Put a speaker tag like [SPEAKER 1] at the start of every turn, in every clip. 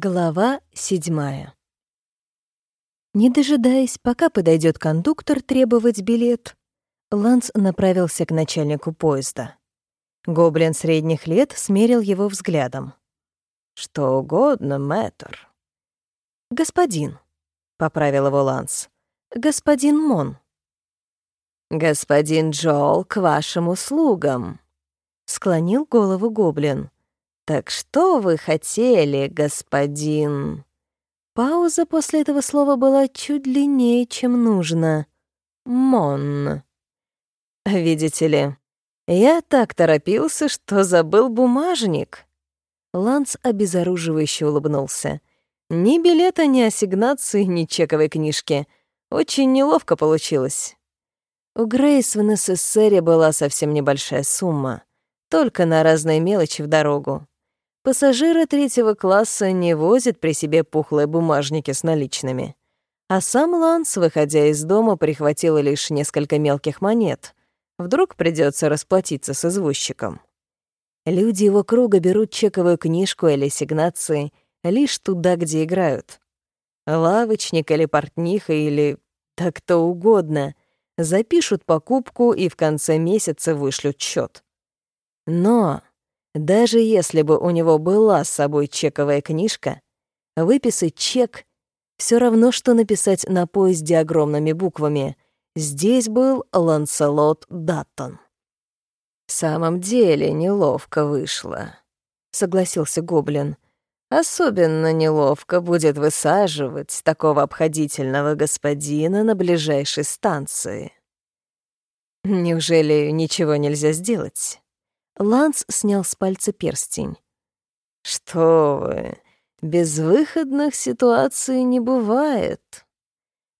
[SPEAKER 1] Глава седьмая. Не дожидаясь, пока подойдет кондуктор требовать билет, Ланс направился к начальнику поезда. Гоблин средних лет смерил его взглядом. «Что угодно, мэтр». «Господин», — поправил его Ланс. «Господин Мон». «Господин Джол, к вашим услугам», — склонил голову гоблин. «Так что вы хотели, господин?» Пауза после этого слова была чуть длиннее, чем нужно. «Мон». «Видите ли, я так торопился, что забыл бумажник». Ланс обезоруживающе улыбнулся. «Ни билета, ни ассигнации, ни чековой книжки. Очень неловко получилось». У Грейс в НССР была совсем небольшая сумма. Только на разные мелочи в дорогу. Пассажиры третьего класса не возят при себе пухлые бумажники с наличными. А сам Ланс, выходя из дома, прихватил лишь несколько мелких монет. Вдруг придется расплатиться с извозчиком. Люди его круга берут чековую книжку или ассигнации лишь туда, где играют. Лавочник или портниха или так кто угодно запишут покупку и в конце месяца вышлют счет. Но даже если бы у него была с собой чековая книжка, выписать чек — все равно, что написать на поезде огромными буквами «Здесь был Ланселот Даттон». «В самом деле неловко вышло», — согласился Гоблин. «Особенно неловко будет высаживать такого обходительного господина на ближайшей станции». «Неужели ничего нельзя сделать?» Ланс снял с пальца перстень. «Что вы, безвыходных ситуаций не бывает».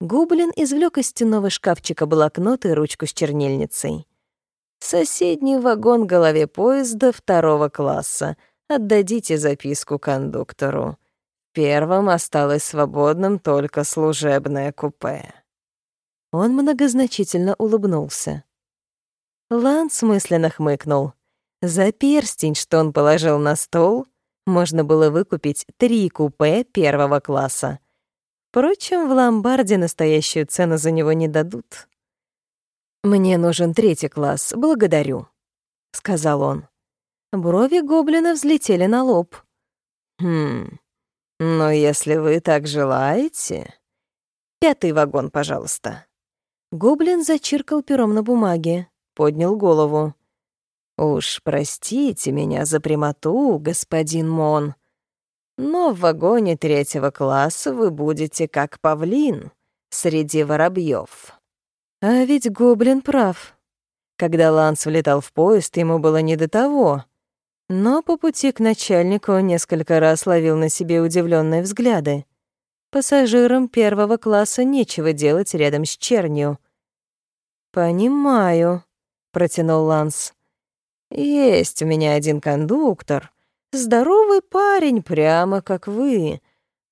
[SPEAKER 1] Гоблин извлек из стенного шкафчика блокнот и ручку с чернильницей. «Соседний вагон голове поезда второго класса. Отдадите записку кондуктору. Первым осталось свободным только служебное купе». Он многозначительно улыбнулся. Ланс мысленно хмыкнул. За перстень, что он положил на стол, можно было выкупить три купе первого класса. Впрочем, в ломбарде настоящую цену за него не дадут. «Мне нужен третий класс, благодарю», — сказал он. Брови гоблина взлетели на лоб. «Хм, но если вы так желаете...» «Пятый вагон, пожалуйста». Гоблин зачиркал пером на бумаге, поднял голову. «Уж простите меня за прямоту, господин Мон, но в вагоне третьего класса вы будете как павлин среди воробьев. А ведь гоблин прав. Когда Ланс влетал в поезд, ему было не до того. Но по пути к начальнику он несколько раз ловил на себе удивленные взгляды. Пассажирам первого класса нечего делать рядом с чернью. «Понимаю», — протянул Ланс. Есть у меня один кондуктор. Здоровый парень, прямо как вы.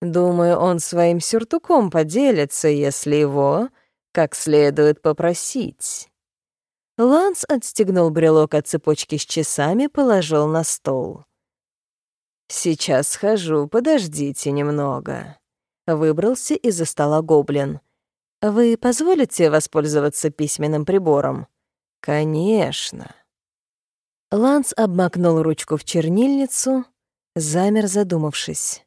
[SPEAKER 1] Думаю, он своим сюртуком поделится, если его как следует попросить». Ланс отстегнул брелок от цепочки с часами, положил на стол. «Сейчас схожу, подождите немного». Выбрался из-за стола гоблин. «Вы позволите воспользоваться письменным прибором?» «Конечно». Ланс обмакнул ручку в чернильницу, замер, задумавшись.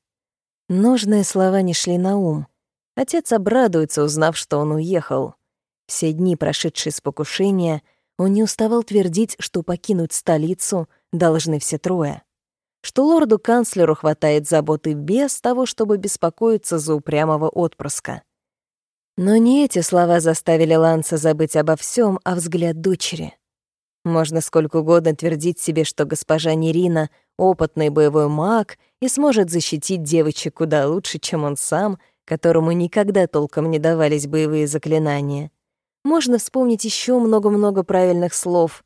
[SPEAKER 1] Нужные слова не шли на ум. Отец обрадуется, узнав, что он уехал. Все дни, прошедшие с покушения, он не уставал твердить, что покинуть столицу должны все трое. Что лорду-канцлеру хватает заботы без того, чтобы беспокоиться за упрямого отпрыска. Но не эти слова заставили Ланса забыть обо всем, а взгляд дочери. Можно сколько угодно твердить себе, что госпожа Нерина — опытный боевой маг и сможет защитить девочек куда лучше, чем он сам, которому никогда толком не давались боевые заклинания. Можно вспомнить еще много-много правильных слов,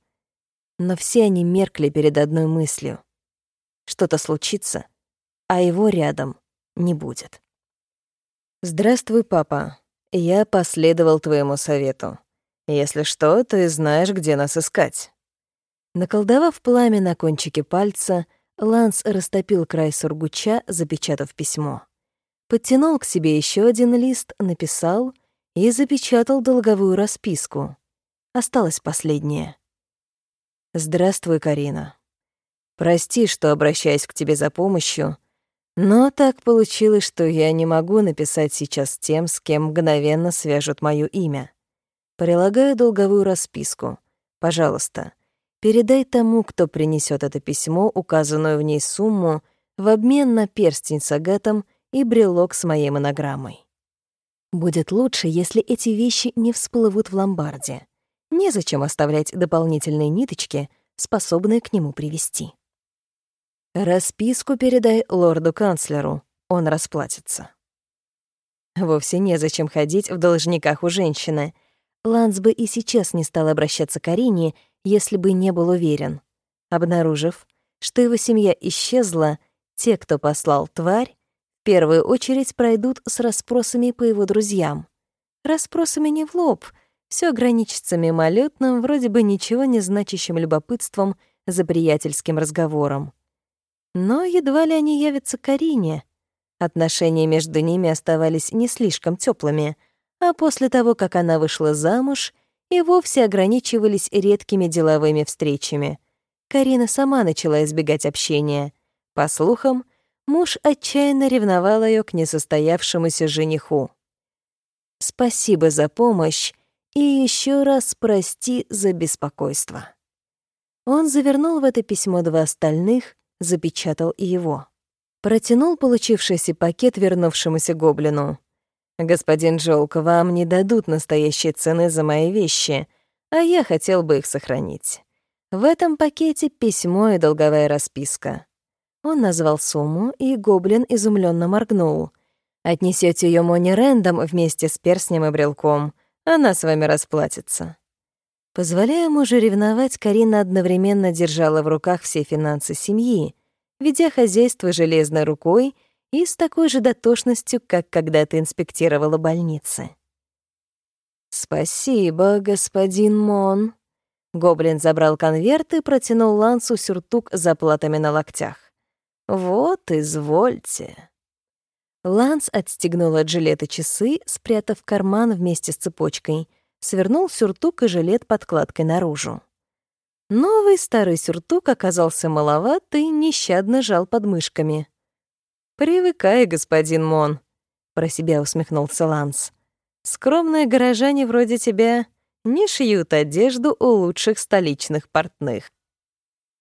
[SPEAKER 1] но все они меркли перед одной мыслью. Что-то случится, а его рядом не будет. «Здравствуй, папа. Я последовал твоему совету. Если что, ты знаешь, где нас искать». Наколдовав пламя на кончике пальца, Ланс растопил край сургуча, запечатав письмо. Подтянул к себе еще один лист, написал и запечатал долговую расписку. Осталось последнее. «Здравствуй, Карина. Прости, что обращаюсь к тебе за помощью, но так получилось, что я не могу написать сейчас тем, с кем мгновенно свяжут моё имя. Прилагаю долговую расписку. Пожалуйста, передай тому, кто принесет это письмо, указанную в ней сумму, в обмен на перстень с агатом и брелок с моей монограммой. Будет лучше, если эти вещи не всплывут в ломбарде. Незачем оставлять дополнительные ниточки, способные к нему привести. Расписку передай лорду-канцлеру, он расплатится. Вовсе незачем ходить в должниках у женщины. Ланс бы и сейчас не стал обращаться к Арине, если бы не был уверен. Обнаружив, что его семья исчезла, те, кто послал тварь, в первую очередь пройдут с расспросами по его друзьям. Расспросами не в лоб, все ограничится мимолетным, вроде бы ничего не значащим любопытством за приятельским разговором. Но едва ли они явятся Карине. Отношения между ними оставались не слишком теплыми, а после того, как она вышла замуж, и вовсе ограничивались редкими деловыми встречами. Карина сама начала избегать общения. По слухам, муж отчаянно ревновал ее к несостоявшемуся жениху. «Спасибо за помощь и еще раз прости за беспокойство». Он завернул в это письмо два остальных, запечатал и его. Протянул получившийся пакет вернувшемуся гоблину. «Господин Джолк, вам не дадут настоящей цены за мои вещи, а я хотел бы их сохранить. В этом пакете письмо и долговая расписка». Он назвал сумму, и гоблин изумленно моргнул. «Отнесете ее Мони Рэндом вместе с перстнем и брелком. Она с вами расплатится». Позволяя мужу ревновать, Карина одновременно держала в руках все финансы семьи, ведя хозяйство железной рукой и с такой же дотошностью, как когда-то инспектировала больницы. «Спасибо, господин Мон». Гоблин забрал конверт и протянул Лансу сюртук с заплатами на локтях. «Вот, извольте». Ланс отстегнул от жилета часы, спрятав карман вместе с цепочкой — свернул сюртук и жилет подкладкой наружу. Новый старый сюртук оказался маловат и нещадно жал подмышками. «Привыкай, господин Мон», — про себя усмехнулся Ланс. «Скромные горожане вроде тебя не шьют одежду у лучших столичных портных».